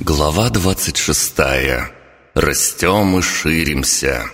Глава 26. Растем и ширимся.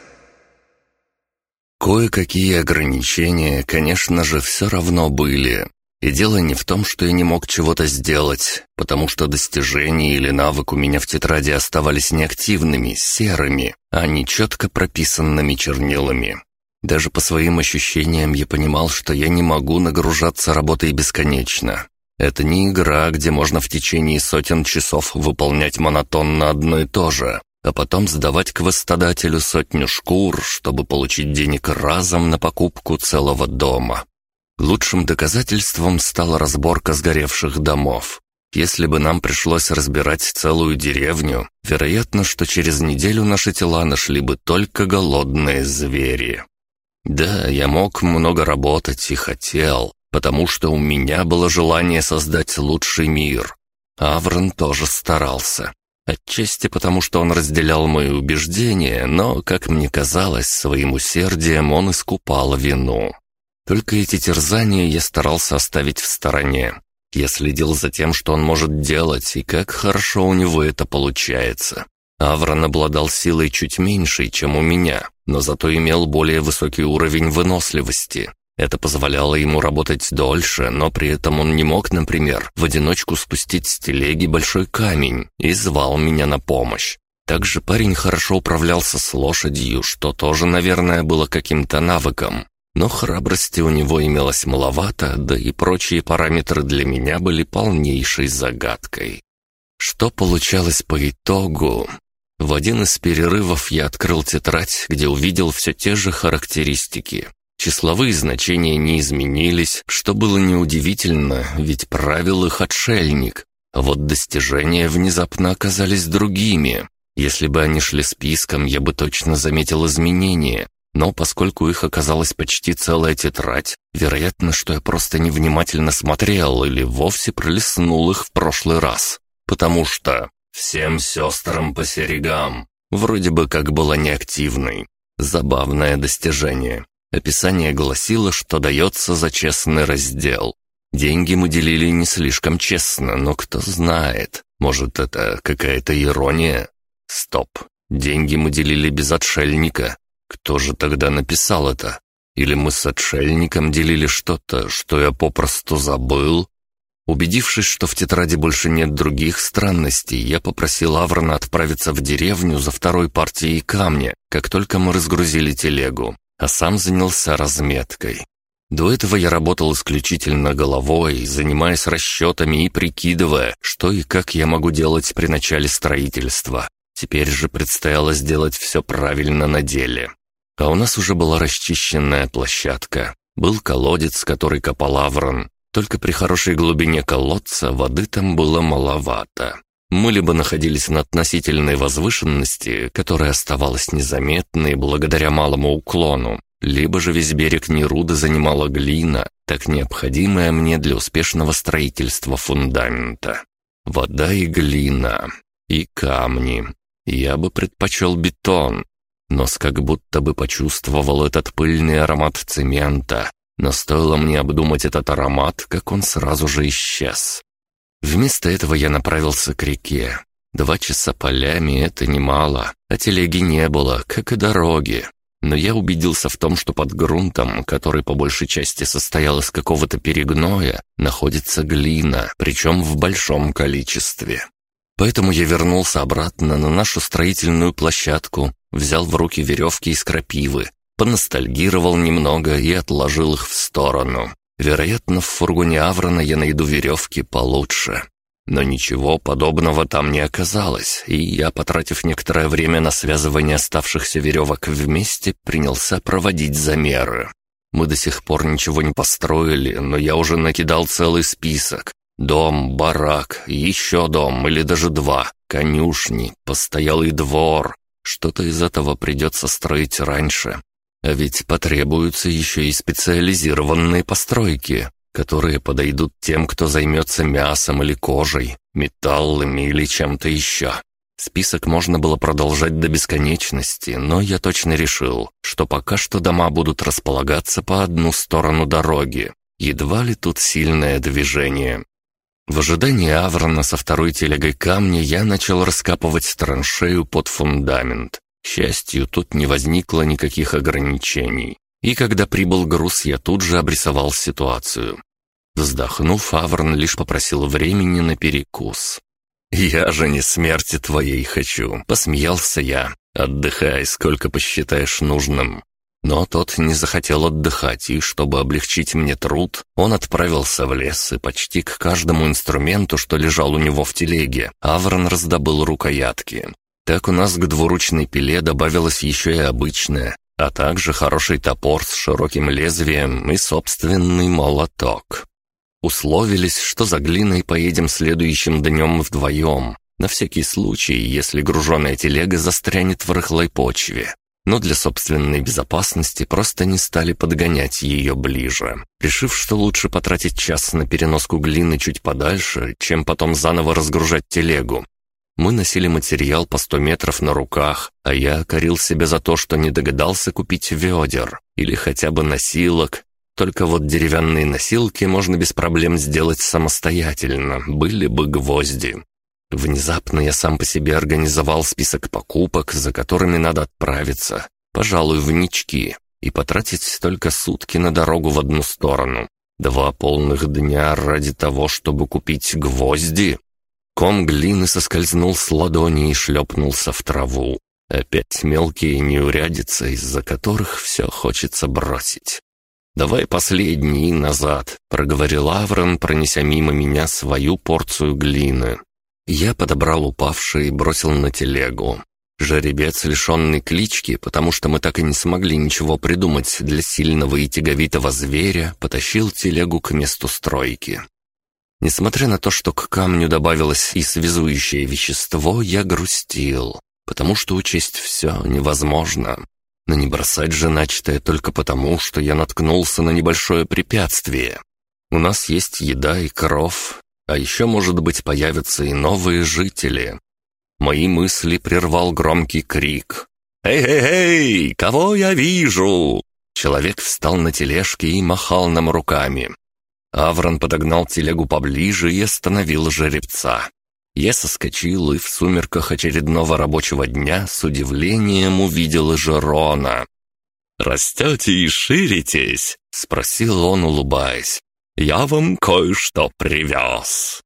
Кое-какие ограничения, конечно же, все равно были. И дело не в том, что я не мог чего-то сделать, потому что достижения или навык у меня в тетради оставались неактивными, серыми, а не четко прописанными чернилами. Даже по своим ощущениям я понимал, что я не могу нагружаться работой бесконечно. Это не игра, где можно в течение сотен часов выполнять монотонно одно и то же, а потом сдавать квестодателю сотню шкур, чтобы получить денег разом на покупку целого дома. Лучшим доказательством стала разборка сгоревших домов. Если бы нам пришлось разбирать целую деревню, вероятно, что через неделю наши тела нашли бы только голодные звери. Да, я мог много работать и хотел, потому что у меня было желание создать лучший мир. Аврон тоже старался. Отчасти потому, что он разделял мои убеждения, но, как мне казалось, своим усердием он искупал вину. Только эти терзания я старался оставить в стороне. Я следил за тем, что он может делать, и как хорошо у него это получается. Аврон обладал силой чуть меньшей, чем у меня, но зато имел более высокий уровень выносливости. Это позволяло ему работать дольше, но при этом он не мог, например, в одиночку спустить с телеги большой камень и звал меня на помощь. Также парень хорошо управлялся с лошадью, что тоже, наверное, было каким-то навыком. Но храбрости у него имелось маловато, да и прочие параметры для меня были полнейшей загадкой. Что получалось по итогу? В один из перерывов я открыл тетрадь, где увидел все те же характеристики. Числовые значения не изменились, что было неудивительно, ведь правил их отшельник. А вот достижения внезапно оказались другими. Если бы они шли списком, я бы точно заметил изменения. Но поскольку их оказалась почти целая тетрадь, вероятно, что я просто невнимательно смотрел или вовсе пролистнул их в прошлый раз. Потому что «всем сестрам по серегам» вроде бы как была неактивной. Забавное достижение. Описание гласило, что дается за честный раздел. Деньги мы делили не слишком честно, но кто знает, может, это какая-то ирония? Стоп, деньги мы делили без отшельника. Кто же тогда написал это? Или мы с отшельником делили что-то, что я попросту забыл? Убедившись, что в тетради больше нет других странностей, я попросил Аврона отправиться в деревню за второй партией камня, как только мы разгрузили телегу а сам занялся разметкой. До этого я работал исключительно головой, занимаясь расчетами и прикидывая, что и как я могу делать при начале строительства. Теперь же предстояло сделать все правильно на деле. А у нас уже была расчищенная площадка. Был колодец, который копал Аврон. Только при хорошей глубине колодца воды там было маловато. Мы либо находились на относительной возвышенности, которая оставалась незаметной благодаря малому уклону, либо же весь берег Неруда занимала глина, так необходимая мне для успешного строительства фундамента. Вода и глина, и камни. Я бы предпочел бетон. Нос как будто бы почувствовал этот пыльный аромат цемента, но стоило мне обдумать этот аромат, как он сразу же исчез. Вместо этого я направился к реке. Два часа полями — это немало, а телеги не было, как и дороги. Но я убедился в том, что под грунтом, который по большей части состоял из какого-то перегноя, находится глина, причем в большом количестве. Поэтому я вернулся обратно на нашу строительную площадку, взял в руки веревки из крапивы, поностальгировал немного и отложил их в сторону. Вероятно, в фургоне Аврона я найду веревки получше. Но ничего подобного там не оказалось, и я, потратив некоторое время на связывание оставшихся веревок вместе, принялся проводить замеры. Мы до сих пор ничего не построили, но я уже накидал целый список. Дом, барак, еще дом или даже два, конюшни, постоялый двор. Что-то из этого придется строить раньше. А ведь потребуются еще и специализированные постройки, которые подойдут тем, кто займется мясом или кожей, металлами или чем-то еще. Список можно было продолжать до бесконечности, но я точно решил, что пока что дома будут располагаться по одну сторону дороги. Едва ли тут сильное движение. В ожидании Аврона со второй телегой камня я начал раскапывать траншею под фундамент. К счастью, тут не возникло никаких ограничений. И когда прибыл груз, я тут же обрисовал ситуацию. Вздохнув, Аврон лишь попросил времени на перекус. «Я же не смерти твоей хочу», — посмеялся я. «Отдыхай, сколько посчитаешь нужным». Но тот не захотел отдыхать, и чтобы облегчить мне труд, он отправился в лес и почти к каждому инструменту, что лежал у него в телеге, Аврон раздобыл рукоятки. Так у нас к двуручной пиле добавилась еще и обычная, а также хороший топор с широким лезвием и собственный молоток. Условились, что за глиной поедем следующим днем вдвоем, на всякий случай, если груженная телега застрянет в рыхлой почве но для собственной безопасности просто не стали подгонять ее ближе, решив, что лучше потратить час на переноску глины чуть подальше, чем потом заново разгружать телегу. Мы носили материал по сто метров на руках, а я корил себя за то, что не догадался купить ведер или хотя бы носилок. Только вот деревянные носилки можно без проблем сделать самостоятельно, были бы гвозди. Внезапно я сам по себе организовал список покупок, за которыми надо отправиться, пожалуй, в нички, и потратить только сутки на дорогу в одну сторону. Два полных дня ради того, чтобы купить гвозди. Ком глины соскользнул с ладони и шлепнулся в траву. Опять мелкие неурядицы, из-за которых все хочется бросить. «Давай последний назад», — проговорил Аврон, пронеся мимо меня свою порцию глины. Я подобрал упавший и бросил на телегу. Жеребец, лишенный клички, потому что мы так и не смогли ничего придумать для сильного и тяговитого зверя, потащил телегу к месту стройки. Несмотря на то, что к камню добавилось и связующее вещество, я грустил, потому что учесть все невозможно. Но не бросать же начатое только потому, что я наткнулся на небольшое препятствие. У нас есть еда и кров, а еще, может быть, появятся и новые жители. Мои мысли прервал громкий крик. «Эй-эй-эй! Кого я вижу?» Человек встал на тележке и махал нам руками. Аврон подогнал телегу поближе и остановил жеребца. Я соскочил и в сумерках очередного рабочего дня с удивлением увидел Жерона. «Растете и ширитесь?» — спросил он, улыбаясь. «Я вам кое-что привез».